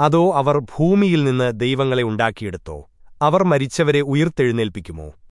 അതോ അവർ ഭൂമിയിൽ നിന്ന് ദൈവങ്ങളെ ഉണ്ടാക്കിയെടുത്തോ? അവർ മരിച്ചവരെ ഉയിർത്തെഴുന്നേൽപ്പിക്കുമോ?